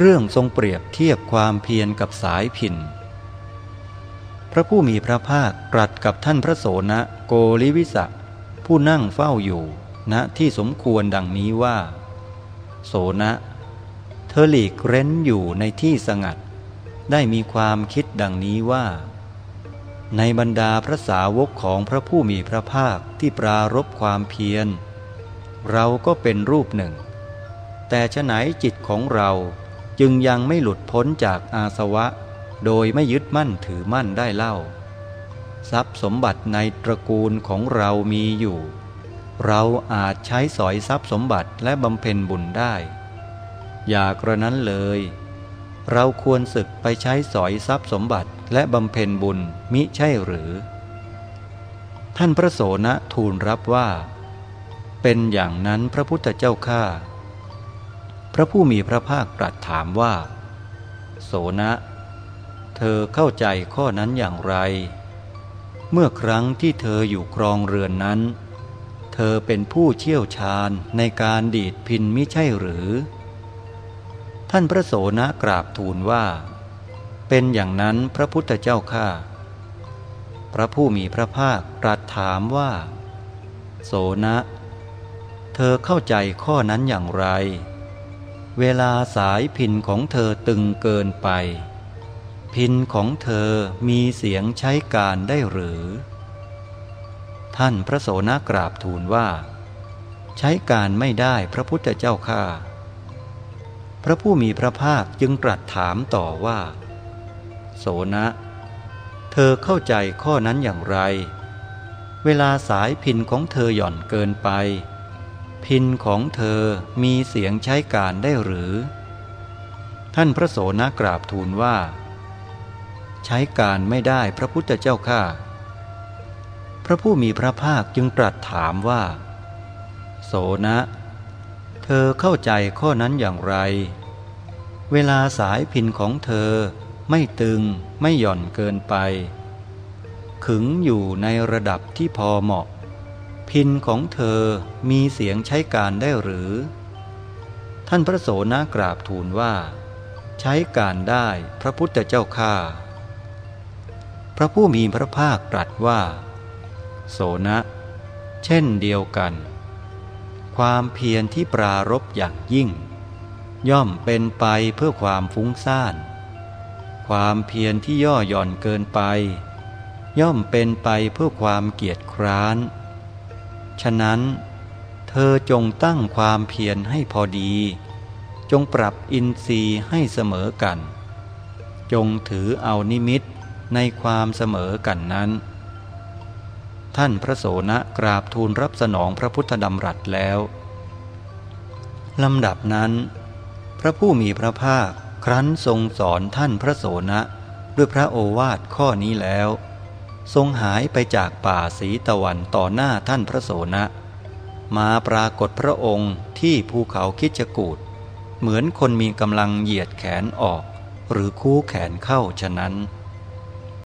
เรื่องทรงเปรียบเทียบความเพียรกับสายพินพระผู้มีพระภาคตรัสกับท่านพระโสนะโกริวิสะผู้นั่งเฝ้าอยู่ณนะที่สมควรดังนี้ว่า โสนะ เธอหลีกเร้นอยู่ในที่สงัด ได้มีความคิดดังนี้ว่า ในบรรดาพระสาวกของพระผู้มีพระภาคที่ปรารบความเพียร เราก็เป็นรูปหนึ่ง แต่ฉไหนจิตของเรา จึงยังไม่หลุดพ้นจากอาสวะ โดยไม่ยึดมั่นถือมั่นได้เล่า ทรัพย์สมบัติในตระกูลของเรามีอยู่ เราอาจใช้สอยทรัพย์สมบัติและบำเพ็ญบุญได้ อย่ากระนั้นเลย เราควรศึกไปใช้สอยทรัพย์สมบัติและบำเพ็ญบุญมิใช่หรือ ท่านพระโสนะทูลรับว่า เป็นอย่างนั้นพระพุทธเจ้าข้า พระผู้มีพระภาคตรัสถามว่า โสนะ เธอเข้าใจข้อนั้นอย่างไร เมื่อครั้งที่เธออยู่ครองเรือนนั้น เธอเป็นผู้เชี่ยวชาญในการดีดพินมิใช่หรือ ท่านพระโสนะกราบทูลว่า เป็นอย่างนั้นพระพุทธเจ้าข้าพระผู้มีพระภาคตรัสถามว่า โสนะ เธอเข้าใจข้อนั้นอย่างไร เวลาสายพินของเธอตึงเกินไป พินของเธอมีเสียงใช้การได้หรือ ท่านพระโสนกราบทูลว่า ใช้การไม่ได้พระพุทธเจ้าข้าพระผู้มีพระภาคจึงตรัสถามต่อว่า โสนะ เธอเข้าใจข้อนั้นอย่างไร เวลาสายพินของเธอหย่อนเกินไป พินของเธอมีเสียงใช้การได้หรือ ท่านพระโสนกราบทูลว่า ใช้การไม่ได้พระพุทธเจ้าข้าพระผู้มีพระภาคจึงตรัสถามว่า โสนะ เธอเข้าใจข้อนั้นอย่างไร เวลาสายพินของเธอไม่ตึงไม่หย่อนเกินไป ขึงอยู่ในระดับที่พอเหมาะ พินของเธอมีเสียงใช้การได้หรือ ท่านพระโสนะกราบทูลว่า ใช้การได้พระพุทธเจ้าข้าพระผู้มีพระภาคตรัสว่า โสนะ เช่นเดียวกัน ความเพียรที่ปรารบอย่างยิ่ง ย่อมเป็นไปเพื่อความฟุ้งซ่าน ความเพียรที่ย่อหย่อนเกินไป ย่อมเป็นไปเพื่อความเกียจคร้าน ฉะนั้น เธอจงตั้งความเพียรให้พอดี จงปรับอินทรีย์ให้เสมอกัน จงถือเอานิมิตในความเสมอกันนั้น ท่านพระโสนะกราบทูลรับสนองพระพุทธดำรัสแล้วลำดับนั้น พระผู้มีพระภาคครั้นทรงสอนท่านพระโสนะด้วยพระโอวาทข้อนี้แล้ว ทรงหายไปจากป่าสีตะวันต่อหน้าท่านพระโสนะ มาปรากฏพระองค์ที่ภูเขาคิจกูดเหมือนคนมีกำลังเหยียดแขนออก หรือคู่แขนเข้าฉะนั้น